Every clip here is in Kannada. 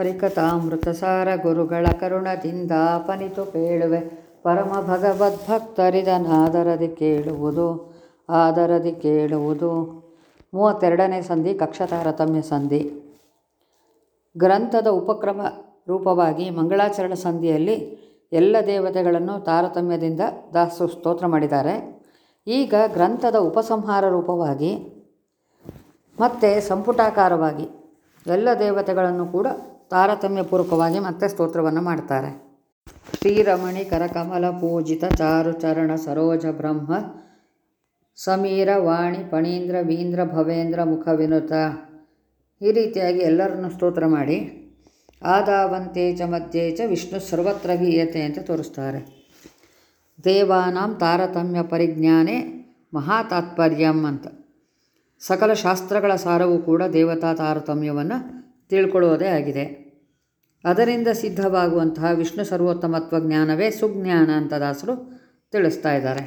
ಹರಿಕಥಾಮೃತಸಾರ ಗುರುಗಳ ಕರುಣದಿಂದ ಅಪನಿತು ಪೇಳುವೆ ಪರಮ ಭಗವದ್ಭಕ್ತರಿದನಾದರದಿ ಕೇಳುವುದು, ಆದರದಿ ಕೇಳುವುದು. ಮೂವತ್ತೆರಡನೇ ಸಂಧಿ ಕಕ್ಷ ತಾರತಮ್ಯ ಸಂಧಿ. ಗ್ರಂಥದ ಉಪಕ್ರಮ ರೂಪವಾಗಿ ಮಂಗಳಾಚರಣ ಸಂಧಿಯಲ್ಲಿ ಎಲ್ಲ ದೇವತೆಗಳನ್ನು ತಾರತಮ್ಯದಿಂದ ದಾಸು ಸ್ತೋತ್ರ ಮಾಡಿದ್ದಾರೆ. ಈಗ ಗ್ರಂಥದ ಉಪಸಂಹಾರ ರೂಪವಾಗಿ, ಮತ್ತೆ ಸಂಪುಟಾಕಾರವಾಗಿ ಎಲ್ಲ ದೇವತೆಗಳನ್ನು ಕೂಡ ತಾರತಮ್ಯಪೂರ್ವಕವಾಗಿ ಮತ್ತೆ ಸ್ತೋತ್ರವನ್ನು ಮಾಡ್ತಾರೆ. ಶ್ರೀರಮಣಿ ಕರಕಮಲ ಪೂಜಿತ ಚಾರು ಚರಣ ಸರೋಜ ಬ್ರಹ್ಮ ಸಮೀರ ವಾಣಿ ಪಣೀಂದ್ರ ವೀಂದ್ರ ಭವೇಂದ್ರ ಮುಖ ವಿನುತ. ಈ ರೀತಿಯಾಗಿ ಎಲ್ಲರನ್ನು ಸ್ತೋತ್ರ ಮಾಡಿ. ಆದಾವಂತೆ ಚ ಮಧ್ಯೆ ಚ ವಿಷ್ಣು ಸರ್ವತ್ರ ಗೀಯತೆ ಅಂತ ತೋರಿಸ್ತಾರೆ. ದೇವಾನಾಂ ತಾರತಮ್ಯ ಪರಿಜ್ಞಾನೇ ಮಹಾತಾತ್ಪರ್ಯಂ ಅಂತ. ಸಕಲ ಶಾಸ್ತ್ರಗಳ ಸಾರವೂ ಕೂಡ ದೇವತಾ ತಾರತಮ್ಯವನ್ನು ತಿಳ್ಕೊಳ್ಳೋದೇ ಆಗಿದೆ. ಅದರಿಂದ ಸಿದ್ಧವಾಗುವಂತಹ ವಿಷ್ಣು ಸರ್ವೋತ್ತಮತ್ವ ಜ್ಞಾನವೇ ಸುಜ್ಞಾನ ಅಂತ ದಾಸರು ತಿಳಿಸ್ತಾ ಇದ್ದಾರೆ.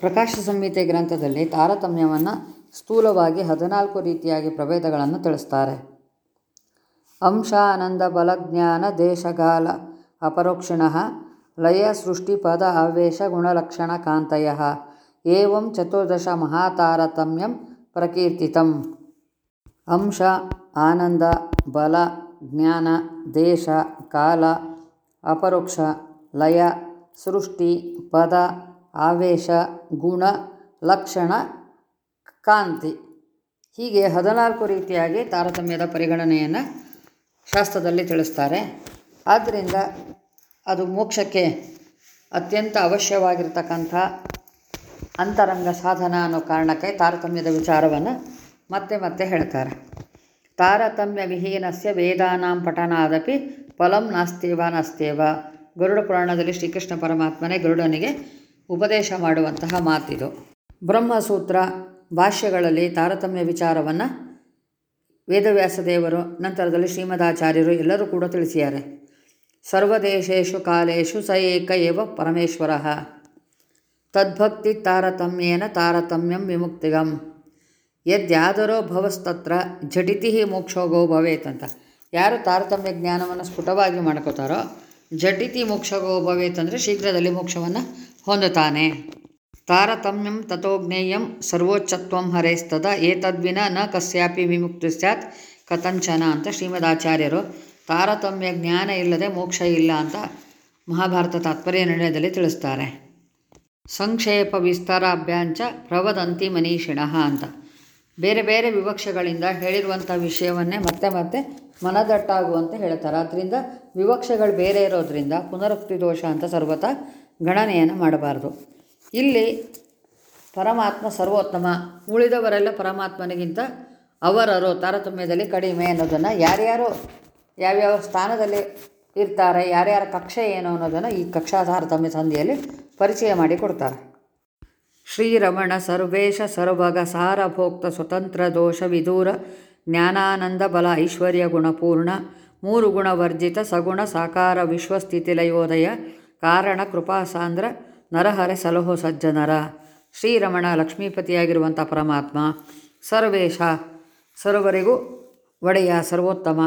ಪ್ರಕಾಶ ಸಂಹಿತೆ ಗ್ರಂಥದಲ್ಲಿ ತಾರತಮ್ಯವನ್ನು ಸ್ಥೂಲವಾಗಿ ಹದಿನಾಲ್ಕು ರೀತಿಯಾಗಿ ಪ್ರಭೇದಗಳನ್ನು ತಿಳಿಸ್ತಾರೆ. ಅಂಶ ಆನಂದ ಬಲಜ್ಞಾನ ದೇಶಗಾಲ ಅಪರೋಕ್ಷಿಣ ಲಯ ಸೃಷ್ಟಿ ಪದ ಆವೇಶ ಗುಣಲಕ್ಷಣ ಕಾಂತಯ ಏವಂ ಚತುರ್ದಶ ಮಹಾತಾರತಮ್ಯಂ ಪ್ರಕೀರ್ತಿತಂ. ಅಂಶ, ಆನಂದ, ಬಲ, ಜ್ಞಾನ, ದೇಶ, ಕಾಲ, ಅಪರೋಕ್ಷ, ಲಯ, ಸೃಷ್ಟಿ, ಪದ, ಆವೇಶ, ಗುಣ, ಲಕ್ಷಣ, ಕಾಂತಿ. ಹೀಗೆ ಹದಿನಾಲ್ಕು ರೀತಿಯಾಗಿ ತಾರತಮ್ಯದ ಪರಿಗಣನೆಯನ್ನು ಶಾಸ್ತ್ರದಲ್ಲಿ ತಿಳಿಸ್ತಾರೆ. ಆದ್ದರಿಂದ ಅದು ಮೋಕ್ಷಕ್ಕೆ ಅತ್ಯಂತ ಅವಶ್ಯವಾಗಿರ್ತಕ್ಕಂಥ ಅಂತರಂಗ ಸಾಧನ ಅನ್ನೋ ಕಾರಣಕ್ಕೆ ತಾರತಮ್ಯದ ವಿಚಾರವನ್ನು ಮತ್ತೆ ಮತ್ತೆ ಹೇಳ್ತಾರೆ. ತಾರತಮ್ಯ ವಿಹೀನಸ್ಯ ವೇದಾನಾಂ ಪಠನಾದಪಿ ಫಲಂ ನಾಸ್ತಿವ ನಾಸ್ತಿವ ಗರುಡ ಪುರಾಣದಲ್ಲಿ ಶ್ರೀಕೃಷ್ಣ ಪರಮಾತ್ಮನೇ ಗರುಡನಿಗೆ ಉಪದೇಶ ಮಾಡುವಂತಹ ಮಾತಿದು. ಬ್ರಹ್ಮಸೂತ್ರ ಭಾಷ್ಯಗಳಲ್ಲಿ ತಾರತಮ್ಯ ವಿಚಾರವನ್ನು ವೇದವ್ಯಾಸ ದೇವರು, ನಂತರದಲ್ಲಿ ಶ್ರೀಮದಾಚಾರ್ಯರು ಎಲ್ಲರೂ ಕೂಡ ತಿಳಿಸಿದ್ದಾರೆ. ಸರ್ವದೇಶೇಶು ಕಾಲೇಶು ಸ ಏಕ ಏವ ಪರಮೇಶ್ವರ. ತದ್ಭಕ್ತಿ ತಾರತಮ್ಯೇನ ತಾರತಮ್ಯಂ ವಿಮುಕ್ತಿಗಂ. ಯದ್ಯಾದರೋ ಭವಸ್ತತ್ರ ಝಟಿತಿ ಮೋಕ್ಷೋಗೋ ಭವೇತ್ ಅಂತ. ಯಾರು ತಾರತಮ್ಯ ಜ್ಞಾನವನ್ನು ಸ್ಫುಟವಾಗಿ ಮಾಡ್ಕೋತಾರೋ ಝಟಿತಿ ಮೋಕ್ಷಗೋ ಭವೇತ್ ಅಂದರೆ ಶೀಘ್ರದಲ್ಲಿ ಮೋಕ್ಷವನ್ನು ಹೊಂದುತ್ತಾನೆ. ತಾರತಮ್ಯಂ ತಥೋಜ್ಞೇಯಂ ಸರ್ವೋಚ್ಚತ್ವಂ ಹರೇಸ್ತದ. ಏತದ್ವಿನ ನ ಕಸ್ಯಾಪಿ ವಿಮುಕ್ತಿ ಸ್ಯಾತ್ ಕಥಂಚನ ಅಂತ ಶ್ರೀಮದಾಚಾರ್ಯರು ತಾರತಮ್ಯ ಜ್ಞಾನ ಇಲ್ಲದೆ ಮೋಕ್ಷ ಇಲ್ಲ ಅಂತ ಮಹಾಭಾರತ ತಾತ್ಪರ್ಯ ನಿರ್ಣಯದಲ್ಲಿ ತಿಳಿಸ್ತಾರೆ. ಸಂಕ್ಷೇಪ ವಿಸ್ತಾರಾಭ್ಯಾಂಚ ಪ್ರವದಂತಿ ಮನೀಷಿಣಃ ಅಂತ. ಬೇರೆ ಬೇರೆ ವಿವಕ್ಷಗಳಿಂದ ಹೇಳಿರುವಂಥ ವಿಷಯವನ್ನೇ ಮತ್ತೆ ಮತ್ತೆ ಮನದಟ್ಟಾಗುವಂತೆ ಹೇಳ್ತಾರೆ. ಆದ್ದರಿಂದ ವಿವಕ್ಷಗಳು ಬೇರೆ ಇರೋದರಿಂದ ಪುನರುಕ್ತಿ ದೋಷ ಅಂತ ಸರ್ವತ ಗಣನೆಯನ್ನು ಮಾಡಬಾರ್ದು. ಇಲ್ಲಿ ಪರಮಾತ್ಮ ಸರ್ವೋತ್ತಮ, ಉಳಿದವರೆಲ್ಲ ಪರಮಾತ್ಮನಿಗಿಂತ ಅವರರು ತಾರತಮ್ಯದಲ್ಲಿ ಕಡಿಮೆ ಅನ್ನೋದನ್ನು ಯಾರ್ಯಾರು ಯಾವ್ಯಾವ ಸ್ಥಾನದಲ್ಲಿ ಇರ್ತಾರೆ, ಯಾರ್ಯಾರ ಕಕ್ಷೆ ಏನು ಅನ್ನೋದನ್ನು ಈ ಕಕ್ಷಾ ತಾರತಮ್ಯ ಸಂಧಿಯಲ್ಲಿ ಪರಿಚಯ ಮಾಡಿ ಕೊಡ್ತಾರೆ. ಶ್ರೀರಮಣ ಸರ್ವೇಶ ಸರ್ವಗ ಸಾರಭೋಕ್ತ ಸ್ವತಂತ್ರ ದೋಷ ವಿದೂರ ಜ್ಞಾನಾನಂದ ಬಲ ಐಶ್ವರ್ಯ ಗುಣಪೂರ್ಣ ಮೂರು ಗುಣವರ್ಜಿತ ಸಗುಣ ಸಾಕಾರ ವಿಶ್ವಸ್ಥಿತಿಲಯೋದಯ ಕಾರಣ ಕೃಪಾಸಾಂದ್ರ ನರಹರೆ ಸಲಹೋ ಸಜ್ಜನರ. ಶ್ರೀರಮಣ ಲಕ್ಷ್ಮೀಪತಿಯಾಗಿರುವಂಥ ಪರಮಾತ್ಮ, ಸರ್ವೇಶ ಸರ್ವರಿಗೂ ಒಡೆಯ ಸರ್ವೋತ್ತಮ,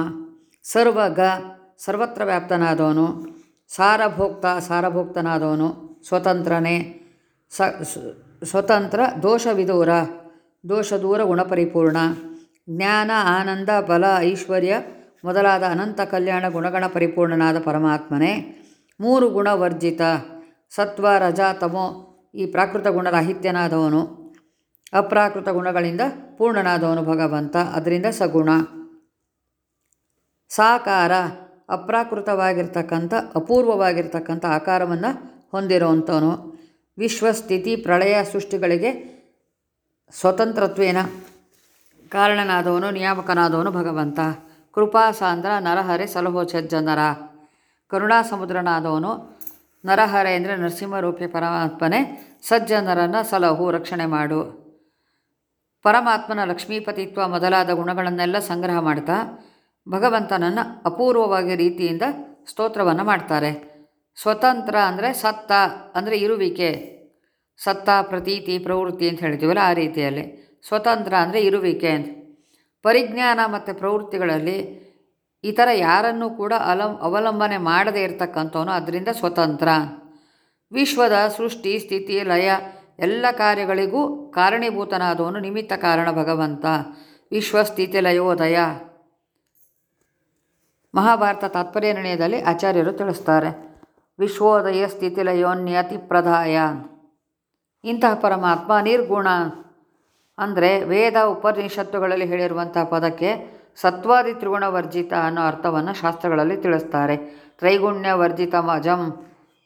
ಸರ್ವಗ ಸರ್ವತ್ರ ವ್ಯಾಪ್ತನಾದವನು, ಸಾರಭೋಕ್ತ ಸಾರಭೋಕ್ತನಾದವನು, ಸ್ವತಂತ್ರನೇ ಸ ಸ್ವತಂತ್ರ ದೋಷ ದೋಷದೂರ ದೋಷ ದೂರ ಗುಣಪರಿಪೂರ್ಣ. ಜ್ಞಾನ, ಆನಂದ, ಬಲ, ಐಶ್ವರ್ಯ ಮೊದಲಾದ ಅನಂತ ಕಲ್ಯಾಣ ಗುಣಗಣ ಪರಿಪೂರ್ಣನಾದ ಪರಮಾತ್ಮನೇ. ಮೂರು ಗುಣವರ್ಜಿತ ಸತ್ವ, ರಜ, ತಮೋ ಈ ಪ್ರಾಕೃತ ಗುಣರಾಹಿತ್ಯನಾದವನು ಅಪ್ರಾಕೃತ ಗುಣಗಳಿಂದ ಪೂರ್ಣನಾದವನು ಭಗವಂತ. ಅದರಿಂದ ಸಗುಣ. ಸಾಕಾರ. ಅಪ್ರಾಕೃತವಾಗಿರ್ತಕ್ಕಂಥ, ಅಪೂರ್ವವಾಗಿರ್ತಕ್ಕಂಥ ಆಕಾರವನ್ನು ಹೊಂದಿರುವಂಥವನು. ವಿಶ್ವಸ್ಥಿತಿ ಪ್ರಳಯ ಸೃಷ್ಟಿಗಳಿಗೆ ಸ್ವತಂತ್ರತ್ವೇನ ಕಾರಣನಾದವನು, ನಿಯಾಮಕನಾದವನು ಭಗವಂತ. ಕೃಪಾ ಸಾಂದ್ರ, ನರಹರೆ ಸಲಹೋ ಸಜ್ಜನರ ಕರುಣಾ ಸಮುದ್ರನಾದವನು, ನರಹರೆ ಅಂದರೆ ನರಸಿಂಹರೂಪಿ ಪರಮಾತ್ಮನೇ, ಸಜ್ಜನರನ್ನು ಸಲಹು, ರಕ್ಷಣೆ ಮಾಡು. ಪರಮಾತ್ಮನ ಲಕ್ಷ್ಮೀಪತಿತ್ವ ಮೊದಲಾದ ಗುಣಗಳನ್ನೆಲ್ಲ ಸಂಗ್ರಹ ಮಾಡ್ತಾ ಭಗವಂತನನ್ನು ಅಪೂರ್ವವಾಗಿ ರೀತಿಯಿಂದ ಸ್ತೋತ್ರವನ್ನು ಮಾಡ್ತಾರೆ. ಸ್ವತಂತ್ರ ಅಂದರೆ ಸತ್ತ ಅಂದರೆ ಇರುವಿಕೆ. ಸತ್ತ, ಪ್ರತೀತಿ, ಪ್ರವೃತ್ತಿ ಅಂತ ಹೇಳ್ತೀವಲ್ಲ ಆ ರೀತಿಯಲ್ಲಿ. ಸ್ವತಂತ್ರ ಅಂದರೆ ಇರುವಿಕೆ ಅಂತ. ಪರಿಜ್ಞಾನ ಮತ್ತು ಪ್ರವೃತ್ತಿಗಳಲ್ಲಿ ಇತರ ಯಾರನ್ನೂ ಕೂಡ ಅಲಂ, ಅವಲಂಬನೆ ಮಾಡದೇ ಇರತಕ್ಕಂಥವನು ಅದರಿಂದ ಸ್ವತಂತ್ರ. ವಿಶ್ವದ ಸೃಷ್ಟಿ, ಸ್ಥಿತಿ, ಲಯ ಎಲ್ಲ ಕಾರ್ಯಗಳಿಗೂ ಕಾರಣೀಭೂತನಾದವನು ನಿಮಿತ್ತ ಕಾರಣ ಭಗವಂತ. ವಿಶ್ವ, ಸ್ಥಿತಿ ಲಯೋದಯ ಮಹಾಭಾರತ ತಾತ್ಪರ್ಯ ನಿರ್ಣಯದಲ್ಲಿ ಆಚಾರ್ಯರು ತಿಳಿಸ್ತಾರೆ. ವಿಶ್ವೋದಯ ಸ್ಥಿತಿ ಲಯೋನ್ಯತಿ ಪ್ರದಾಯ ಇಂತಹ ಪರಮಾತ್ಮ ನಿರ್ಗುಣ ಅಂದರೆ ವೇದ ಉಪನಿಷತ್ತುಗಳಲ್ಲಿ ಹೇಳಿರುವಂತಹ ಪದಕ್ಕೆ ಸತ್ವಾದಿ ತ್ರಿಗುಣ ವರ್ಜಿತ ಅನ್ನೋ ಅರ್ಥವನ್ನು ಶಾಸ್ತ್ರಗಳಲ್ಲಿ ತಿಳಿಸ್ತಾರೆ. ತ್ರೈಗುಣ್ಯ ವರ್ಜಿತ ಮಜಂ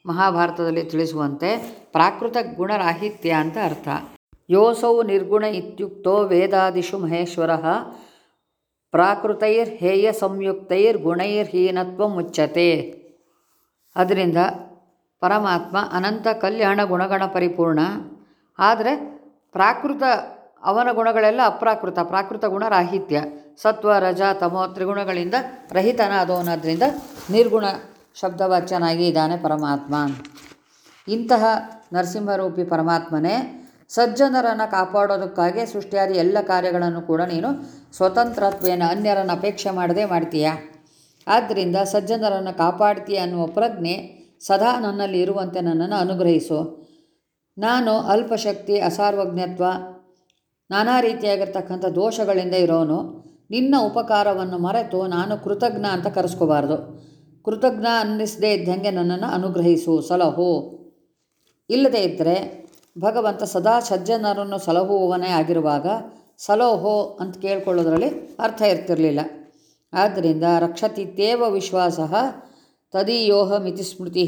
ಮಹಾಭಾರತದಲ್ಲಿ ತಿಳಿಸುವಂತೆ ಪ್ರಾಕೃತ ಗುಣರಾಹಿತ್ಯ ಅಂತ ಅರ್ಥ. ಯೋಸೌ ನಿರ್ಗುಣ ಇತ್ಯುಕ್ತೋ ವೇದಾದಿಷು ಮಹೇಶ್ವರ ಪ್ರಾಕೃತೈರ್ ಹೇಯ ಸಂಯುಕ್ತೈರ್ ಗುಣೈರ್ಹೀನತ್ವ ಮುಚ್ಚತೆ. ಅದರಿಂದ ಪರಮಾತ್ಮ ಅನಂತ ಕಲ್ಯಾಣ ಗುಣಗಣ ಪರಿಪೂರ್ಣ. ಆದರೆ ಪ್ರಾಕೃತ ಅವನ ಗುಣಗಳೆಲ್ಲ ಅಪ್ರಾಕೃತ, ಪ್ರಾಕೃತ ಗುಣ ರಾಹಿತ್ಯ. ಸತ್ವ, ರಜ, ತಮೋ ತ್ರಿಗುಣಗಳಿಂದ ರಹಿತನಾದವನಾದ್ರಿಂದ ನಿರ್ಗುಣ ಶಬ್ದವಾಚ್ಯನಾಗಿ ಇದ್ದಾನೆ ಪರಮಾತ್ಮ. ಇಂತಹ ನರಸಿಂಹರೂಪಿ ಪರಮಾತ್ಮನೇ ಸಜ್ಜನರನ್ನು ಕಾಪಾಡೋದಕ್ಕಾಗಿ ಸೃಷ್ಟಿಯಾದ ಎಲ್ಲ ಕಾರ್ಯಗಳನ್ನು ಕೂಡ ನೀನು ಸ್ವತಂತ್ರತ್ವೇನ ಅನ್ಯರನ್ನು ಅಪೇಕ್ಷೆ ಮಾಡದೆ ಮಾಡ್ತೀಯ? ಆದ್ದರಿಂದ ಸಜ್ಜನರನ್ನು ಕಾಪಾಡ್ತೀಯ ಅನ್ನುವ ಪ್ರಜ್ಞೆ ಸದಾ ನನ್ನಲ್ಲಿ ಇರುವಂತೆ ನನ್ನನ್ನು ಅನುಗ್ರಹಿಸು. ನಾನು ಅಲ್ಪಶಕ್ತಿ, ಅಸಾರ್ವಜ್ಞತ್ವ, ನಾನಾ ರೀತಿಯಾಗಿರ್ತಕ್ಕಂಥ ದೋಷಗಳಿಂದ ಇರೋನು. ನಿನ್ನ ಉಪಕಾರವನ್ನು ಮರೆತು ನಾನು ಕೃತಜ್ಞ ಅಂತ ಕರೆಸ್ಕೋಬಾರ್ದು. ಕೃತಜ್ಞ ಅನ್ನಿಸದೇ ಇದ್ದಂಗೆ ನನ್ನನ್ನು ಅನುಗ್ರಹಿಸು. ಸಲಹು. ಇಲ್ಲದೇ ಇದ್ದರೆ ಭಗವಂತ ಸದಾ ಸಜ್ಜನರನ್ನು ಸಲಹುವವನೇ ಆಗಿರುವಾಗ ಸಲೋಹೋ ಅಂತ ಕೇಳ್ಕೊಳ್ಳೋದ್ರಲ್ಲಿ ಅರ್ಥ ಇರ್ತಿರಲಿಲ್ಲ. ಆದ್ದರಿಂದ ರಕ್ಷತಿತ್ಯೇವ ವಿಶ್ವಾಸ ತದೀಯೋಹ ಮಿತಿ ಸ್ಮೃತಿ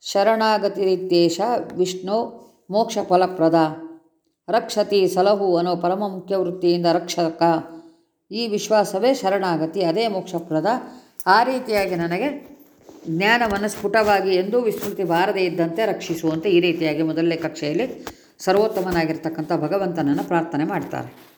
ಶರಣಾಗತಿರಿತ್ಯೇಷ ವಿಷ್ಣು ಮೋಕ್ಷ ಫಲಪ್ರದ ರಕ್ಷತಿ ಸಲಹು ಅನ್ನೋ ಪರಮ ಮುಖ್ಯ ವೃತ್ತಿಯಿಂದ ರಕ್ಷಕ. ಈ ವಿಶ್ವಾಸವೇ ಶರಣಾಗತಿ, ಅದೇ ಮೋಕ್ಷಪ್ರದ. ಆ ರೀತಿಯಾಗಿ ನನಗೆ ಜ್ಞಾನವನ್ನು ಸ್ಫುಟವಾಗಿ ಎಂದೂ ವಿಸ್ಮೃತಿ ಬಾರದೇ ಇದ್ದಂತೆ ರಕ್ಷಿಸುವಂತೆ ಈ ರೀತಿಯಾಗಿ ಮೊದಲನೇ ಕಕ್ಷೆಯಲ್ಲಿ ಸರ್ವೋತ್ತಮನಾಗಿರ್ತಕ್ಕಂಥ ಭಗವಂತನನ್ನು ಪ್ರಾರ್ಥನೆ ಮಾಡ್ತಾರೆ.